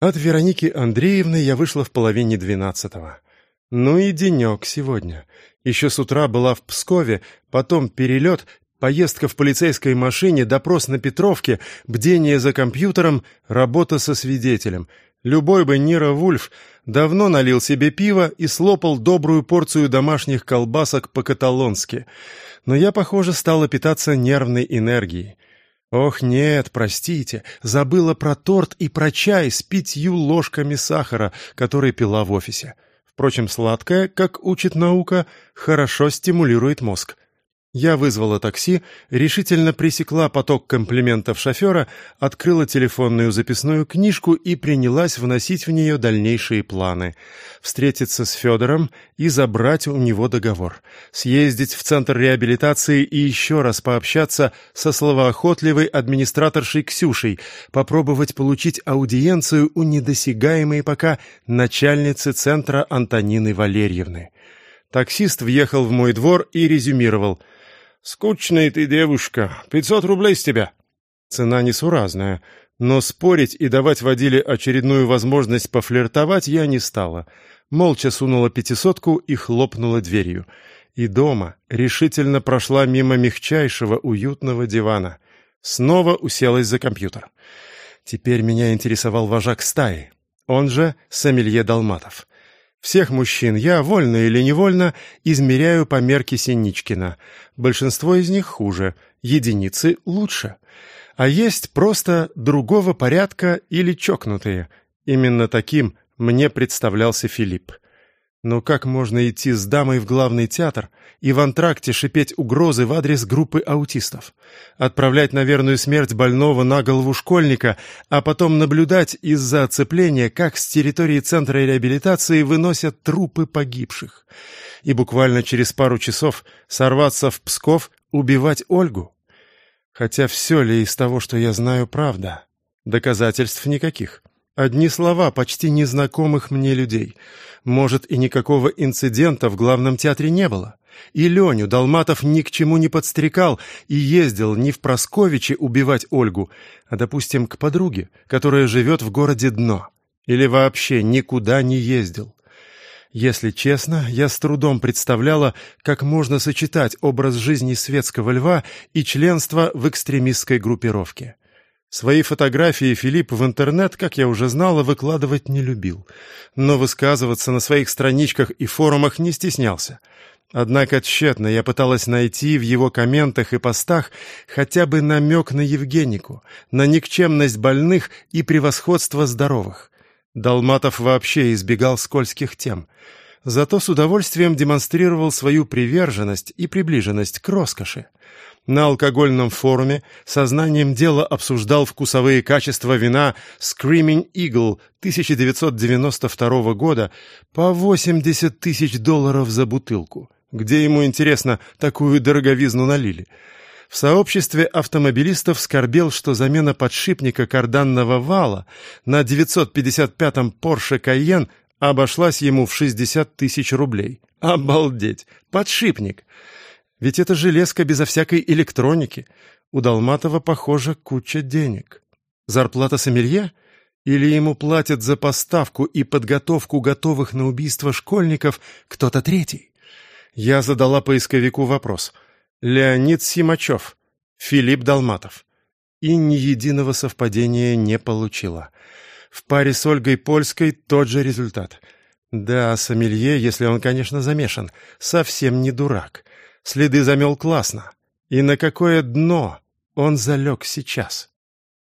От Вероники Андреевны я вышла в половине двенадцатого. Ну и денек сегодня. Еще с утра была в Пскове, потом перелет, поездка в полицейской машине, допрос на Петровке, бдение за компьютером, работа со свидетелем. Любой бы Нира Вульф давно налил себе пиво и слопал добрую порцию домашних колбасок по-каталонски. Но я, похоже, стала питаться нервной энергией. Ох, нет, простите, забыла про торт и про чай с пятью ложками сахара, который пила в офисе. Впрочем, сладкое, как учит наука, хорошо стимулирует мозг. Я вызвала такси, решительно пресекла поток комплиментов шофера, открыла телефонную записную книжку и принялась вносить в нее дальнейшие планы. Встретиться с Федором и забрать у него договор. Съездить в центр реабилитации и еще раз пообщаться со словоохотливой администраторшей Ксюшей, попробовать получить аудиенцию у недосягаемой пока начальницы центра Антонины Валерьевны. Таксист въехал в мой двор и резюмировал — «Скучная ты девушка. Пятьсот рублей с тебя». Цена несуразная, но спорить и давать водиле очередную возможность пофлиртовать я не стала. Молча сунула пятисотку и хлопнула дверью. И дома решительно прошла мимо мягчайшего уютного дивана. Снова уселась за компьютер. Теперь меня интересовал вожак стаи, он же Сомелье Долматов. Всех мужчин я, вольно или невольно, измеряю по мерке Синичкина. Большинство из них хуже, единицы лучше. А есть просто другого порядка или чокнутые. Именно таким мне представлялся Филипп. Но как можно идти с дамой в главный театр и в антракте шипеть угрозы в адрес группы аутистов? Отправлять на верную смерть больного на голову школьника, а потом наблюдать из-за оцепления, как с территории центра реабилитации выносят трупы погибших? И буквально через пару часов сорваться в Псков, убивать Ольгу? Хотя все ли из того, что я знаю, правда? Доказательств никаких. Одни слова почти незнакомых мне людей — может, и никакого инцидента в главном театре не было. И Леню Долматов ни к чему не подстрекал и ездил не в Просковичи убивать Ольгу, а, допустим, к подруге, которая живет в городе Дно. Или вообще никуда не ездил. Если честно, я с трудом представляла, как можно сочетать образ жизни светского льва и членство в экстремистской группировке. Свои фотографии Филипп в интернет, как я уже знала, выкладывать не любил, но высказываться на своих страничках и форумах не стеснялся. Однако тщетно я пыталась найти в его комментах и постах хотя бы намек на Евгенику, на никчемность больных и превосходство здоровых. Долматов вообще избегал скользких тем, зато с удовольствием демонстрировал свою приверженность и приближенность к роскоши на алкогольном форуме сознанием дела обсуждал вкусовые качества вина Screaming Eagle 1992 года по 80 тысяч долларов за бутылку. Где ему, интересно, такую дороговизну налили? В сообществе автомобилистов скорбел, что замена подшипника карданного вала на 955-м Porsche Cayenne обошлась ему в 60 тысяч рублей. Обалдеть! Подшипник! Ведь это железка безо всякой электроники. У Долматова, похоже, куча денег. Зарплата сомелье? Или ему платят за поставку и подготовку готовых на убийство школьников кто-то третий? Я задала поисковику вопрос. Леонид Симачев, Филипп Долматов. И ни единого совпадения не получила. В паре с Ольгой Польской тот же результат. Да, сомелье, если он, конечно, замешан, совсем не дурак. Следы замел классно. И на какое дно он залег сейчас?